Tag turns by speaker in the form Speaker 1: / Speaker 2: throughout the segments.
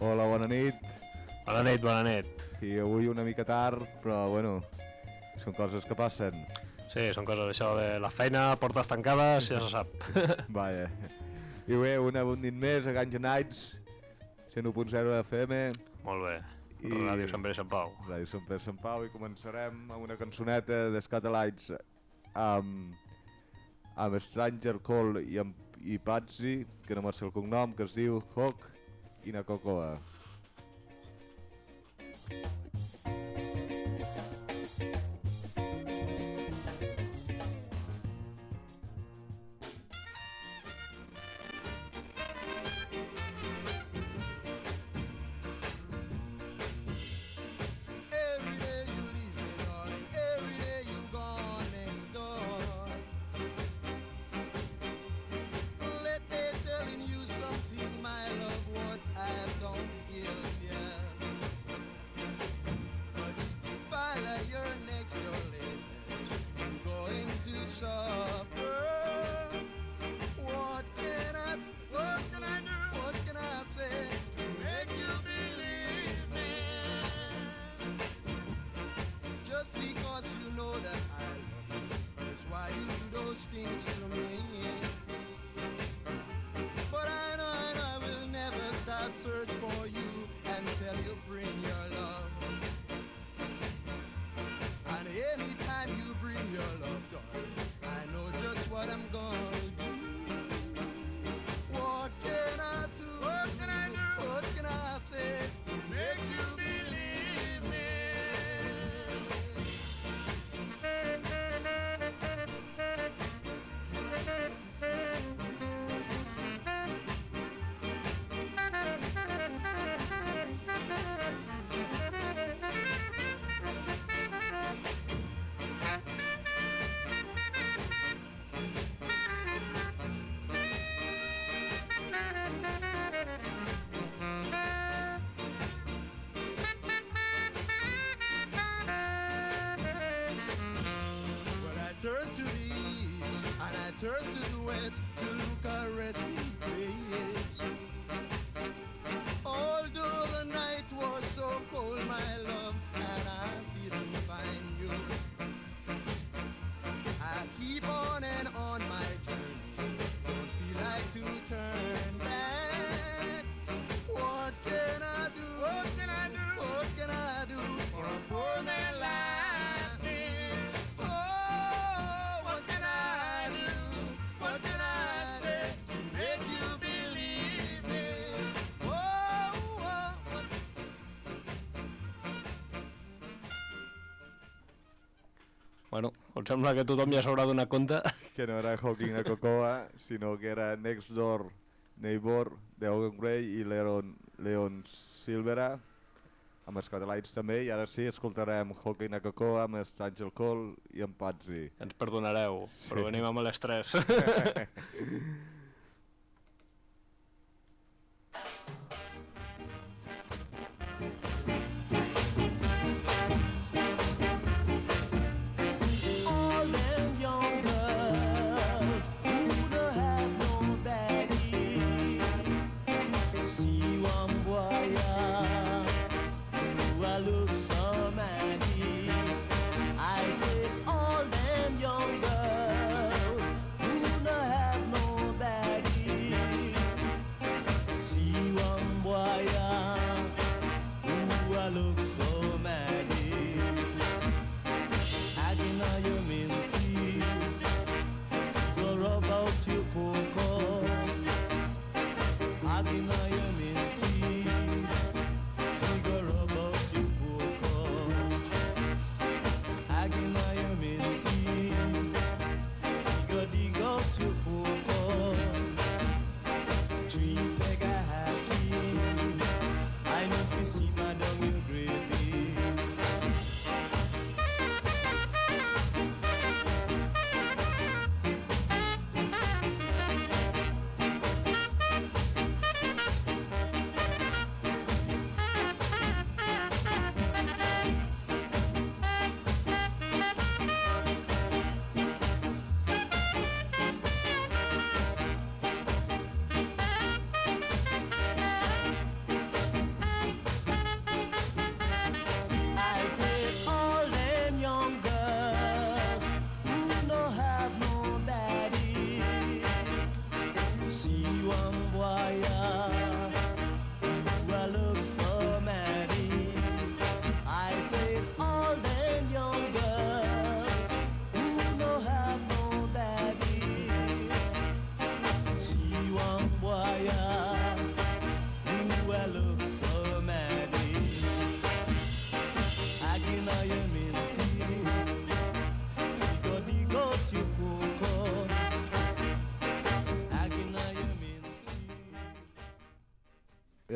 Speaker 1: Hola, bona nit.
Speaker 2: Bona nit, bona nit.
Speaker 1: I avui una mica tard, però bueno, són coses que passen.
Speaker 2: Sí, són coses d'això de la feina, portes tancades, ja se sap.
Speaker 1: Vaja. I bé, una nit més a Ganja Nights, 101.0 FM,
Speaker 2: Molt bé.
Speaker 1: I-.
Speaker 2: Ràdio Sant Pere Sant Pau.
Speaker 1: Ràdio Sant Pere Sant Pau, i començarem amb una cançoneta dels Catalites amb, amb Stranger Call i, amb, i Patsy, que no sé el cognom, que es diu Hawk i na Cocoa.
Speaker 3: And I
Speaker 2: em sembla que tothom ja s'haurà donat compte.
Speaker 1: que no era Hawking a Cocoa, sinó que era Next Door Neighbor de Owen Gray i Leon, Leon Silvera, amb els Catalites també, i ara sí, escoltarem Hawking a Cocoa amb Stranger Call i amb Patsy.
Speaker 2: Ens perdonareu, però venim amb l'estrès.
Speaker 4: look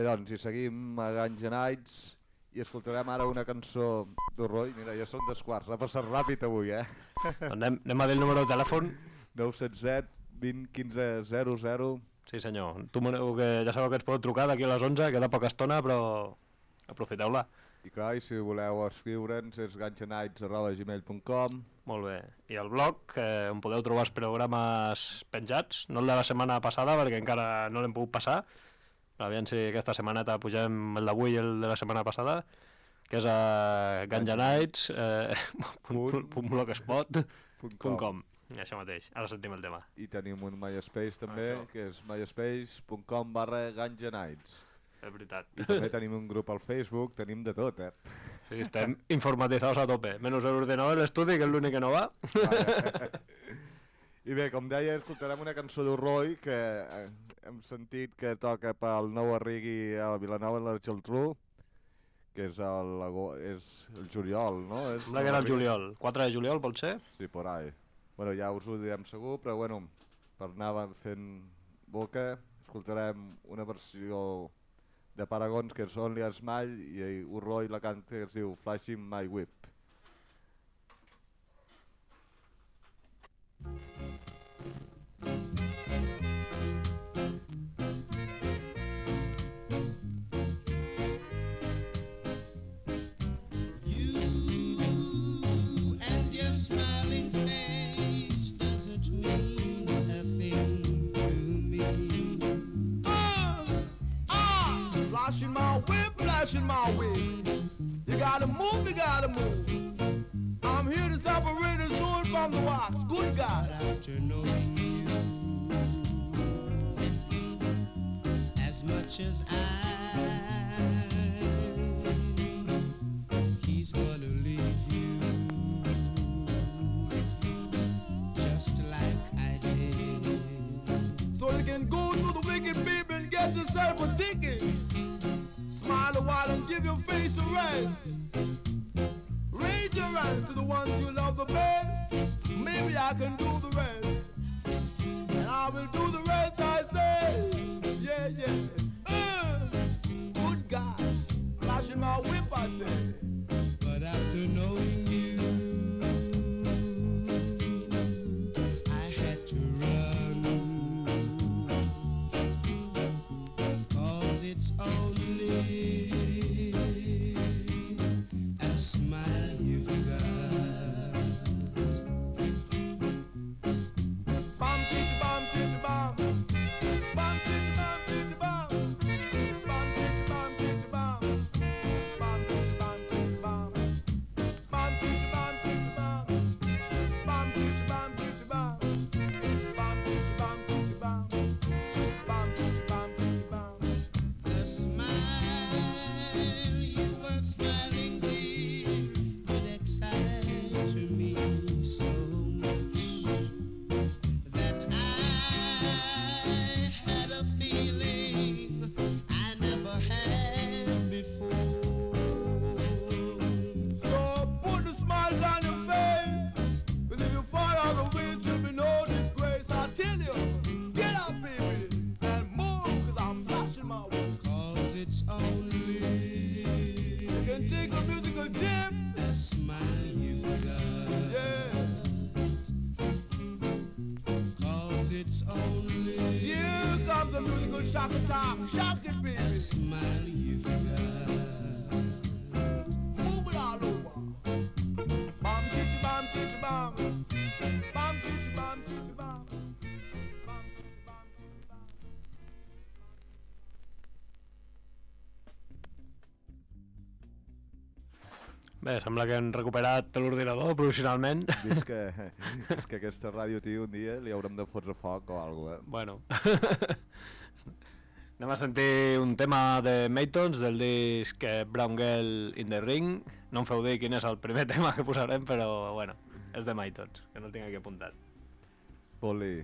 Speaker 1: doncs, i seguim a Nights i escoltarem ara una cançó d'Urroi. Mira, ja són dos quarts, ha passat ràpid avui, eh?
Speaker 5: Doncs anem, anem a dir el número de telèfon.
Speaker 1: 977 20 15 00
Speaker 5: Sí senyor, tu que ja sabeu que ens podeu trucar d'aquí a les 11, queda poca estona, però aprofiteu-la.
Speaker 1: i clar, i si voleu escriure'ns és ganxanights.gmail.com
Speaker 5: Molt bé. I el blog, eh, on podeu trobar els programes penjats, no el de la setmana passada, perquè encara no l'hem pogut passar. Aviam si aquesta setmaneta pugem el d'avui i el de la setmana passada, que és a ganjanights, eh, punt, punt.
Speaker 1: .com.
Speaker 5: Això mateix, ara sentim el tema.
Speaker 1: I tenim un MySpace també,
Speaker 5: Això.
Speaker 1: que és myspace.com barra ganjanights.
Speaker 5: És veritat.
Speaker 1: I també tenim un grup al Facebook, tenim de tot, eh?
Speaker 5: Sí, estem informatitzats a tope. Menys l'ordinador de l'estudi, que és l'únic que no va.
Speaker 1: I bé, com deia, escoltarem una cançó d'Urroi que eh, hem sentit que toca pel nou Arrigui a Vilanova i la Geltrú, que és el, és el juliol, no? És
Speaker 5: Sembla que era el juliol. 4 de juliol, pot ser?
Speaker 1: Sí, por ahí. Bueno, ja us ho direm segur, però bueno, per anar fent boca, escoltarem una versió de Paragons que és Only a Smile i Urroi la canta que es diu Flashing My Whip.
Speaker 6: You
Speaker 7: flashing my whip, flashing my whip. You gotta move, you gotta move. I'm here to separate the soul from the wax. Good God.
Speaker 6: After knowing you as much as I, he's gonna leave you just like I did.
Speaker 7: So you can go to the wicked people and get yourself a ticket. A while and give your face a rest. Raise your hands to the ones you love the best. Maybe I can do the rest. And I will do the rest Shock it,
Speaker 6: a smile got.
Speaker 7: Move it all over. Chitty, chitty, chitty, chitty.
Speaker 5: Bé, sembla que hem recuperat l'ordinador provisionalment.
Speaker 1: Vist que, és que aquesta ràdio, tio, un dia li haurem de fotre foc o alguna cosa,
Speaker 5: Bueno. Anem a sentir un tema de Maytons del disc eh, Brown Girl in the Ring. No em feu dir quin és el primer tema que posarem, però bueno, és de Maytons, que no el tinc aquí apuntat.
Speaker 1: Poli.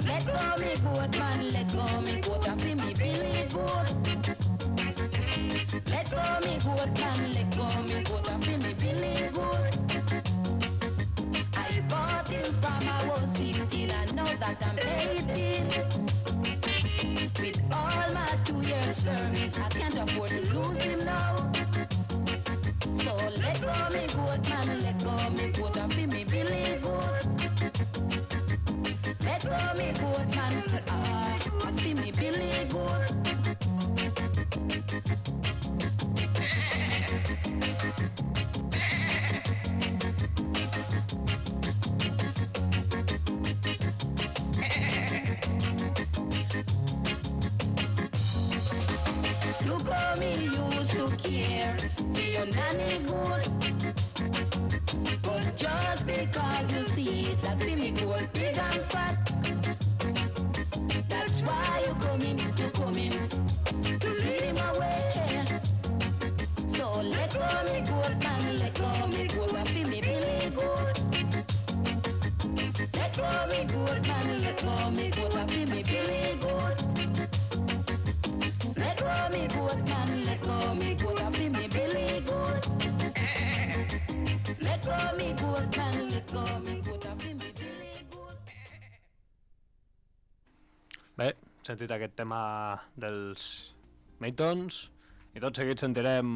Speaker 8: Let go me goat man, let go me Let go me good, can let go me good, I feel me feeling good. I bought him from I was 16, I know that I'm 18. With all my two years' service, I can't afford to lose him now. So let go me good, man, let go me good, I feel me feeling good. Care for your nanny good.
Speaker 5: Sentit aquest tema dels Maytons. I tot seguit sentirem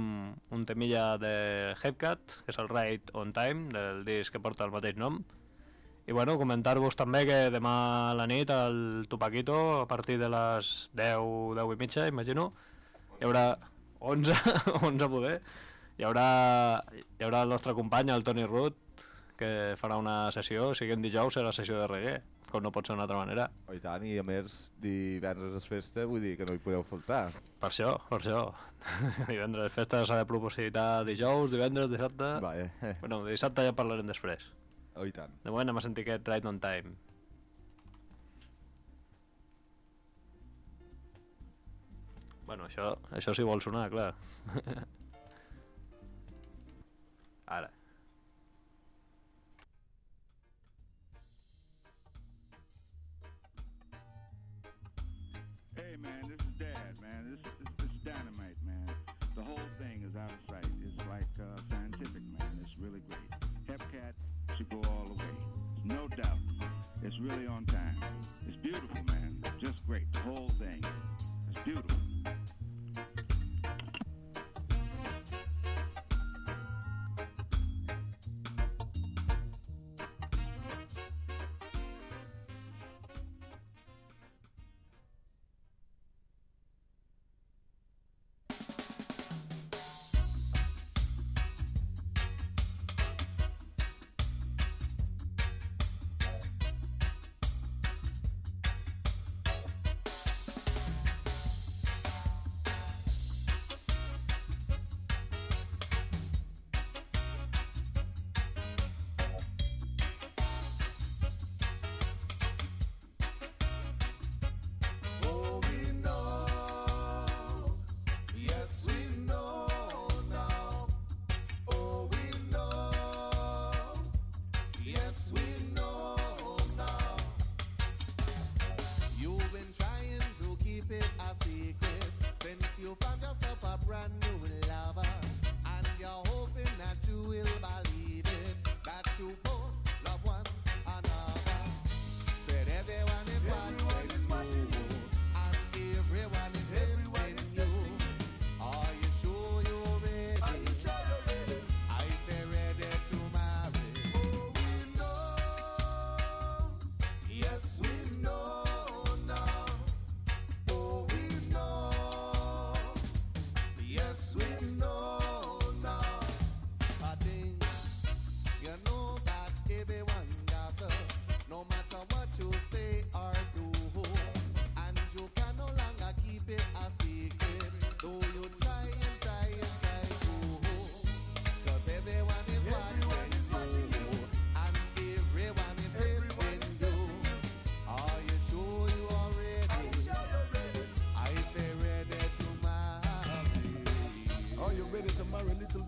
Speaker 5: un temilla de Hepcat, que és el Right on Time, del disc que porta el mateix nom. I bueno, comentar-vos també que demà a la nit al Tupaquito, a partir de les 10, 10 i mitja, imagino, hi haurà 11, 11 poder, hi haurà, hi haurà el nostre company, el Tony Root, que farà una sessió, o sigui en dijous serà sessió de reggae, com no pot ser d'una altra manera.
Speaker 1: Oh, I tant, i a més divendres és festa, vull dir que no hi podeu faltar.
Speaker 5: Per això, per això. divendres festa s'ha de propositar dijous, divendres, dissabte...
Speaker 1: Vaja,
Speaker 5: Bueno, dissabte ja parlarem després.
Speaker 1: oh, i tant.
Speaker 5: De moment anem a sentir aquest Right on Time. Bueno, això, això sí vol sonar, clar. Ara.
Speaker 3: It's really on time. It's beautiful, man. Just great. The whole thing. It's beautiful.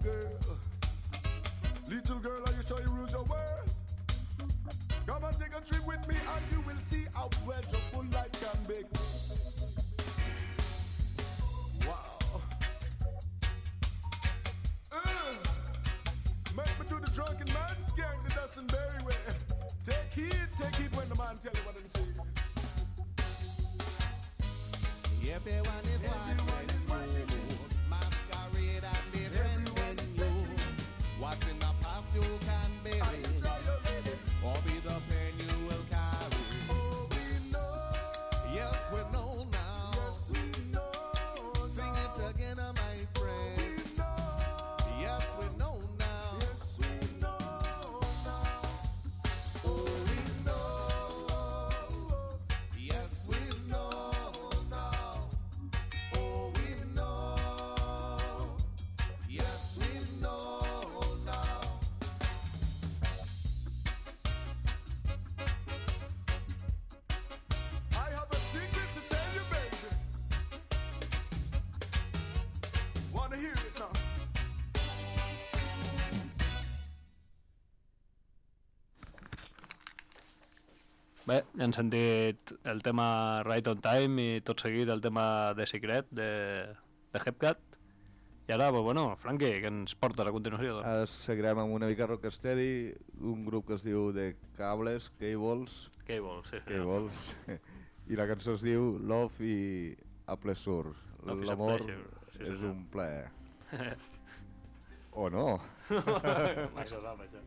Speaker 7: Girl? Little girl, are you sure you rule your world? Come and take a trip with me and you will see how pleasureful life can be. Wow. Uh, make me do the drunken man skank the and berry way. Take heed, take heed when the man tell you what I'm saying.
Speaker 6: Everyone
Speaker 8: Bé, ja hem sentit el tema Right on Time i tot seguit el tema de Secret de, de Hepcat. I ara, pues, bueno, Franqui, què ens portes a continuació? Doncs?
Speaker 1: Ara seguirem amb una mica rocksteady, un grup que es diu The Cables, Cables,
Speaker 8: vols? Sí, sí.
Speaker 1: Cables, i la cançó es diu Love i a
Speaker 8: a
Speaker 1: L'amor
Speaker 8: sí,
Speaker 1: és un plaer. o no?
Speaker 8: Mai se sap, això.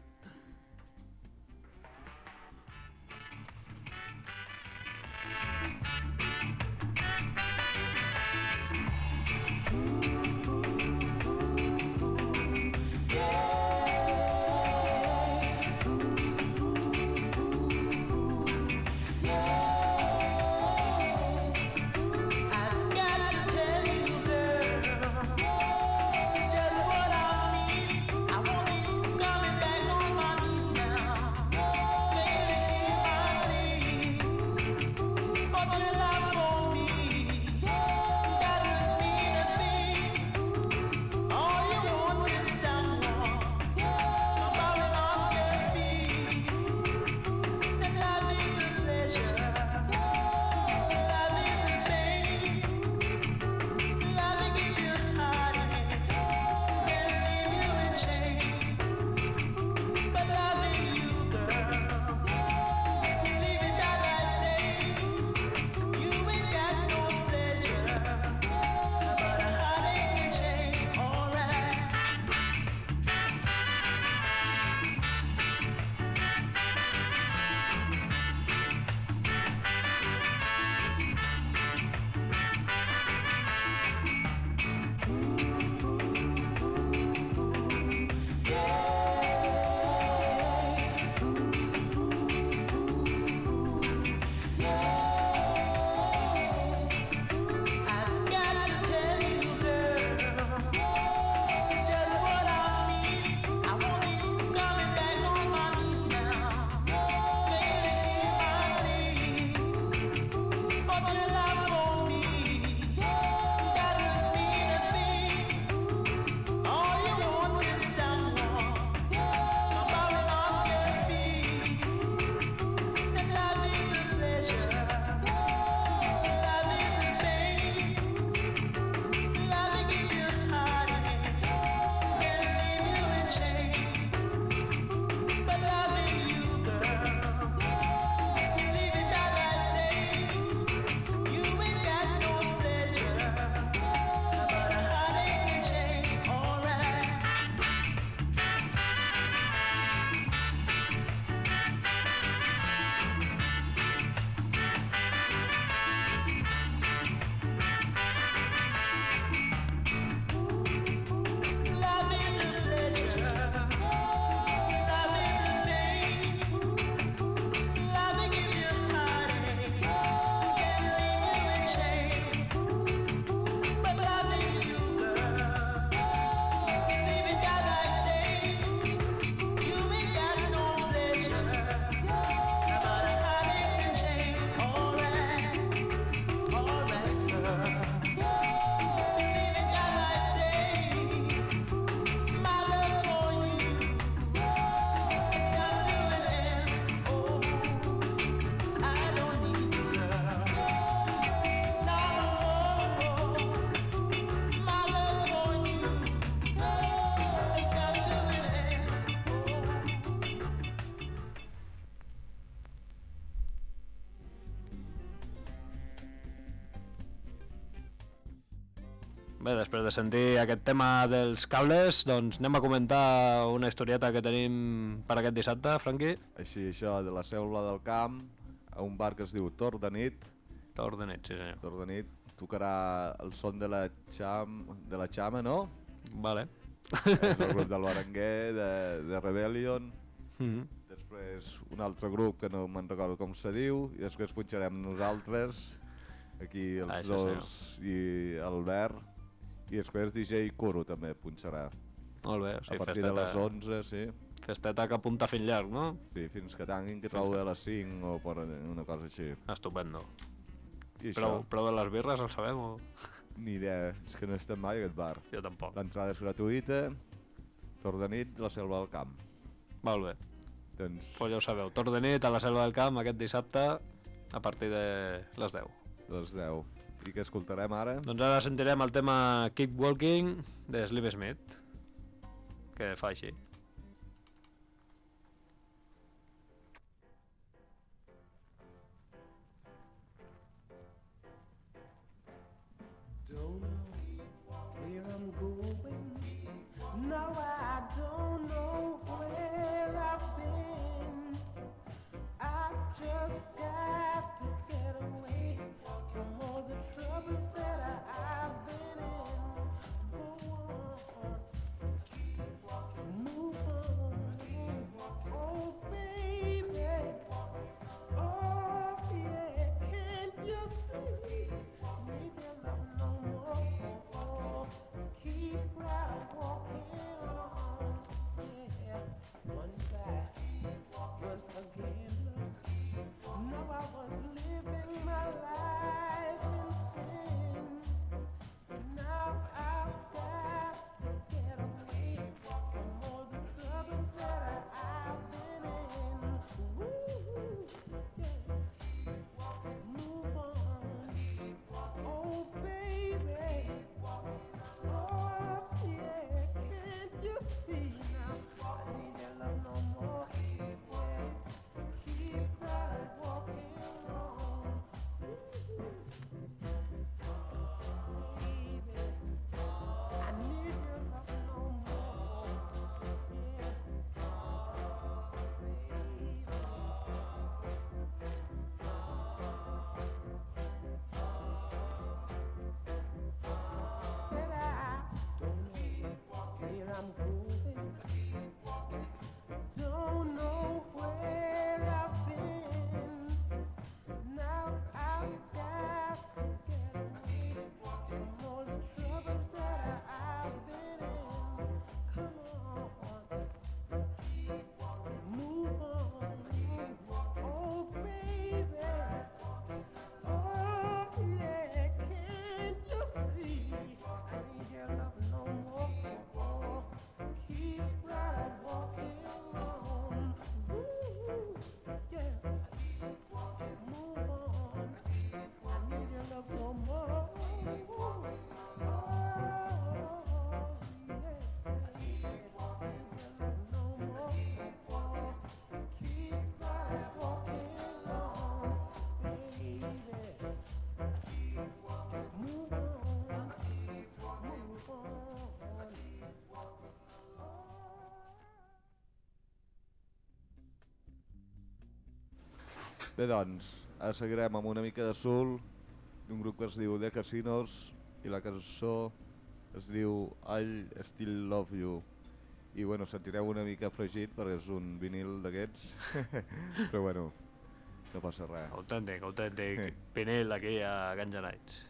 Speaker 8: Bé, després de sentir aquest tema dels cables, doncs anem a comentar una historieta que tenim per aquest dissabte, Franqui.
Speaker 1: Així, això, de la selva del camp, a un bar que es diu Tor de nit.
Speaker 8: Tor de nit, sí senyor.
Speaker 1: Tor de nit tocarà el son de la, xam, de la xama, no?
Speaker 8: Vale.
Speaker 1: És el grup del Baranguer, de, de Rebellion.
Speaker 8: Mhm.
Speaker 1: Després un altre grup que no me'n recordo com se diu, i després punxarem nosaltres, aquí els
Speaker 8: Ah,
Speaker 1: dos i Albert, i després DJ Coro també punxarà.
Speaker 8: Molt bé,
Speaker 1: o
Speaker 8: sigui,
Speaker 1: a partir festeta... de les 11, sí.
Speaker 8: Festeta que apunta fins llarg, no?
Speaker 1: Sí, fins que tanguin, que trobo de les 5 o per una cosa així.
Speaker 8: Estupendo.
Speaker 1: I
Speaker 8: prou,
Speaker 1: això?
Speaker 8: prou de les birres, el sabem o...?
Speaker 1: Ni idea, és que no estem mai aquest bar.
Speaker 8: Jo tampoc.
Speaker 1: L'entrada és gratuïta, tor de nit, la selva del camp.
Speaker 8: Molt bé.
Speaker 1: Doncs...
Speaker 9: Pues ja ho sabeu, tor de nit a la selva del camp aquest dissabte a partir de les 10.
Speaker 1: Les 10. I què escoltarem ara?
Speaker 9: Doncs ara sentirem el tema Keep Walking de Slim Smith, que fa així.
Speaker 1: Bé doncs, ara seguirem amb una mica de sul d'un grup que es diu The Casinos i la cançó es diu All Still Love You i bueno, sentireu una mica fregit perquè és un vinil d'aquests però bueno, no passa res.
Speaker 9: Autèntic, autèntic. Sí. Pinel aquí a Ganja Nights.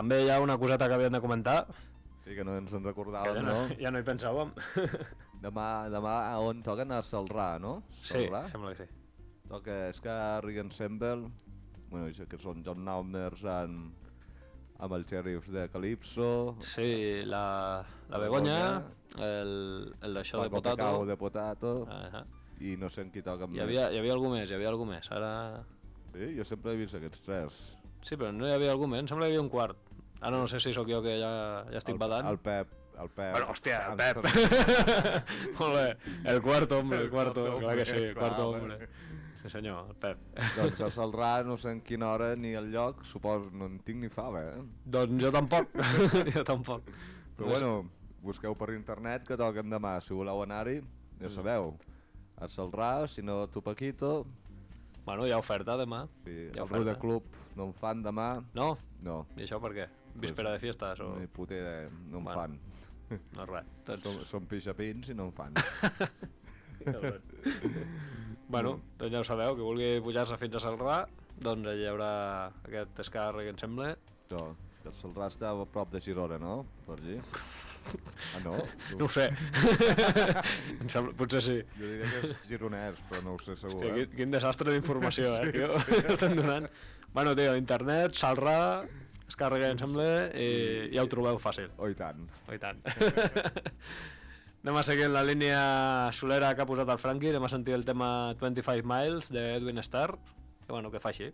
Speaker 5: També hi ha una coseta que havíem de comentar,
Speaker 1: Sí, que no ens en
Speaker 5: que
Speaker 1: recordàvem,
Speaker 5: ja no,
Speaker 1: no?
Speaker 5: ja no hi pensàvem.
Speaker 1: Demà, demà a on toquen? A Salrà, no?
Speaker 5: Sí,
Speaker 1: Salrà?
Speaker 5: sembla que sí.
Speaker 1: Toca Ska Ensemble, bueno, això que són John Naumers amb, amb els xèrifs de Calypso,
Speaker 5: Sí, la, la Begoña, el, el d'això de Potato...
Speaker 1: Pecao de Potato,
Speaker 5: Ah,
Speaker 1: i no sé en qui toca
Speaker 5: hi,
Speaker 1: més.
Speaker 5: havia, hi havia algú més, hi havia algú més. Ara...
Speaker 1: Sí, jo sempre he vist aquests tres.
Speaker 5: Sí, però no hi havia algú més, em sembla que hi havia un quart. Ara no sé si sóc jo que ja, ja estic
Speaker 1: el,
Speaker 5: badant.
Speaker 1: El Pep, el Pep.
Speaker 5: Bueno, hòstia, el Pep. Molt bé, el cuarto hombre, el cuarto,
Speaker 1: cuarto
Speaker 5: clar que sí,
Speaker 1: hombre,
Speaker 5: el cuarto hombre. Sí senyor, el Pep.
Speaker 1: Doncs a Salrà no sé en quina hora ni el lloc, suposo, no en tinc ni fava, eh?
Speaker 5: Doncs jo tampoc, jo tampoc.
Speaker 1: Però
Speaker 5: No sé.
Speaker 1: bueno, busqueu per internet que toquen demà, si voleu anar-hi, ja
Speaker 5: Mm.
Speaker 1: sabeu. A Salrà, si no Tupaquito,
Speaker 5: Bueno, hi ha oferta demà.
Speaker 1: sí,
Speaker 5: Hi ha
Speaker 1: el Rude
Speaker 5: oferta.
Speaker 1: Club no en fan demà,
Speaker 5: No?
Speaker 1: no.
Speaker 5: I això per què? Víspera de fiestes o...?
Speaker 1: Ni puta idea, no en
Speaker 5: Bueno.
Speaker 1: fan.
Speaker 5: No res. Doncs...
Speaker 1: Som, som pixapins i no en fan.
Speaker 5: bueno, doncs ja ho sabeu, que vulgui pujar-se fins a Salrà, doncs hi haurà aquest escàrrec, em sembla.
Speaker 1: Això, que el Salrà està a prop de Girona, no? Per allí. Ah, no?
Speaker 5: No ho sé. em sembla, potser sí.
Speaker 1: Jo diria que és gironès, però no ho sé segur,
Speaker 5: Hòstia,
Speaker 1: eh?
Speaker 5: quin, quin desastre d'informació, eh, tio. Estem donant. Bueno, tio, internet, Salrà, escàrrega, em sembla, i ja ho trobeu fàcil.
Speaker 1: Oh, i tant.
Speaker 5: Oh, i tant. anem a seguir en la línia solera que ha posat el Franqui, anem a sentir el tema 25 Miles de Edwin Starr, que bueno, que fa així.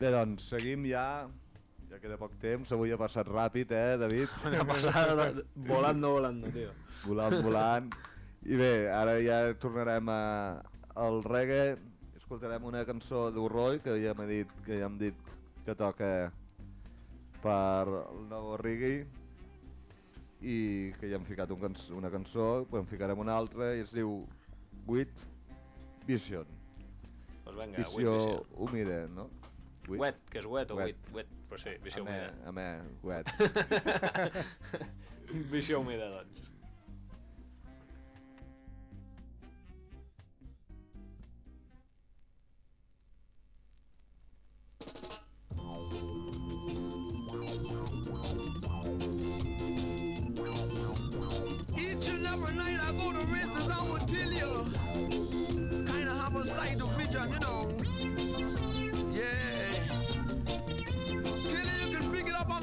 Speaker 1: Bé, doncs, seguim ja. Ja queda poc temps. Avui ha passat ràpid, eh, David?
Speaker 5: Ha passat volando, volando, tio.
Speaker 1: volant, volant. I bé, ara ja tornarem a, al reggae. Escoltarem una cançó d'Urroy, que ja m'he dit, que ja hem dit que toca per el nou reggae i que ja hem ficat un canç una cançó, però en ficarem una altra i es diu With Vision.
Speaker 5: Pues venga,
Speaker 1: visió. humida, no? With?
Speaker 5: Wet, que és wet o
Speaker 1: Wet.
Speaker 5: wet? Wet, però sí, visió
Speaker 1: Amè,
Speaker 5: humida.
Speaker 1: amè, wet.
Speaker 5: visió humida, doncs.
Speaker 7: Each and every night I go to rest, as I will tell you. Kinda have a slight vision, you know.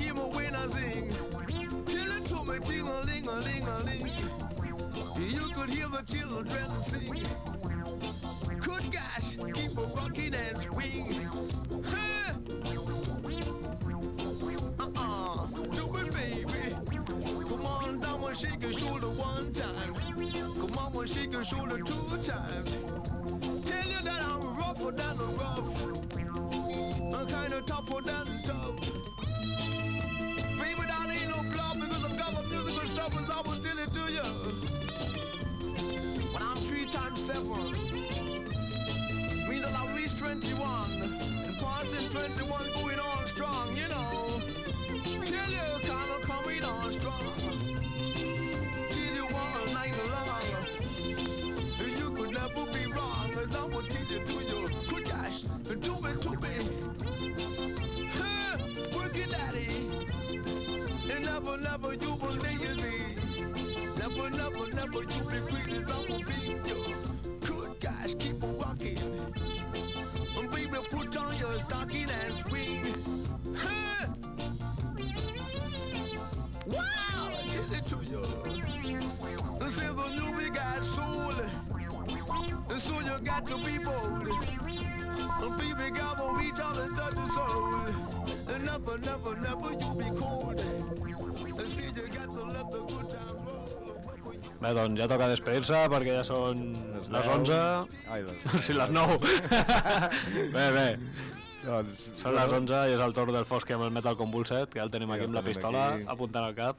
Speaker 7: hear me when I sing. Tell it to me, ting-a-ling-a-ling-a-ling. You could hear the children sing. Good gosh, keep a rocking and swing. Huh? Uh-uh, do it, baby. Come on down and shake your shoulder one time. Come on and shake your shoulder two times. Tell you that I'm rougher than the rough. I'm kinda tougher than tough. Times seven, mean that I reach 21. And passing 21 going on strong, you know. Tell you kinda coming on strong. Till you all night long. You could never be wrong, and I will tell it to you. Good gosh, do it to me. Work it, daddy. And never, never you will lazy. Never, never, never you be greedy. Got to be bold. And baby, God will reach out and touch your soul. And never, never, never you be cold. And see you got to let the good time roll.
Speaker 5: Bé, doncs ja toca despedir-se perquè ja són les 11...
Speaker 1: Ai, les...
Speaker 5: Sí, les 9. bé, bé.
Speaker 1: Doncs,
Speaker 5: Són les 11 i és el torn del Fosqui amb el Metal Convulset, que ja el tenim
Speaker 1: Ja
Speaker 5: aquí
Speaker 1: el
Speaker 5: amb la pistola,
Speaker 1: aquí.
Speaker 5: apuntant al cap.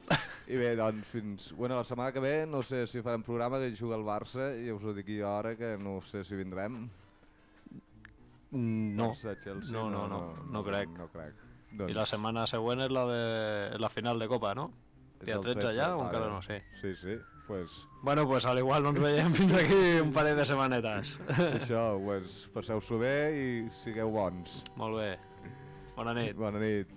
Speaker 1: I bé, doncs fins... Bueno, la setmana que ve no sé si farem programa que juga el Barça i us ho dic jo ara que no sé si vindrem.
Speaker 5: Mm, No,
Speaker 1: Chelsea,
Speaker 5: no, no, no, no crec.
Speaker 1: No crec.
Speaker 5: I la setmana següent és la, de, la final de Copa, no? Dia
Speaker 1: el
Speaker 5: 13 ja o encara no sé?
Speaker 1: Sí, sí, pues
Speaker 5: Bueno, pues al igual no ens veiem fins aquí un parell de setmanetes.
Speaker 1: això, pues, passeu-s'ho bé i sigueu bons.
Speaker 5: Molt bé. Bona nit.
Speaker 1: Bona nit.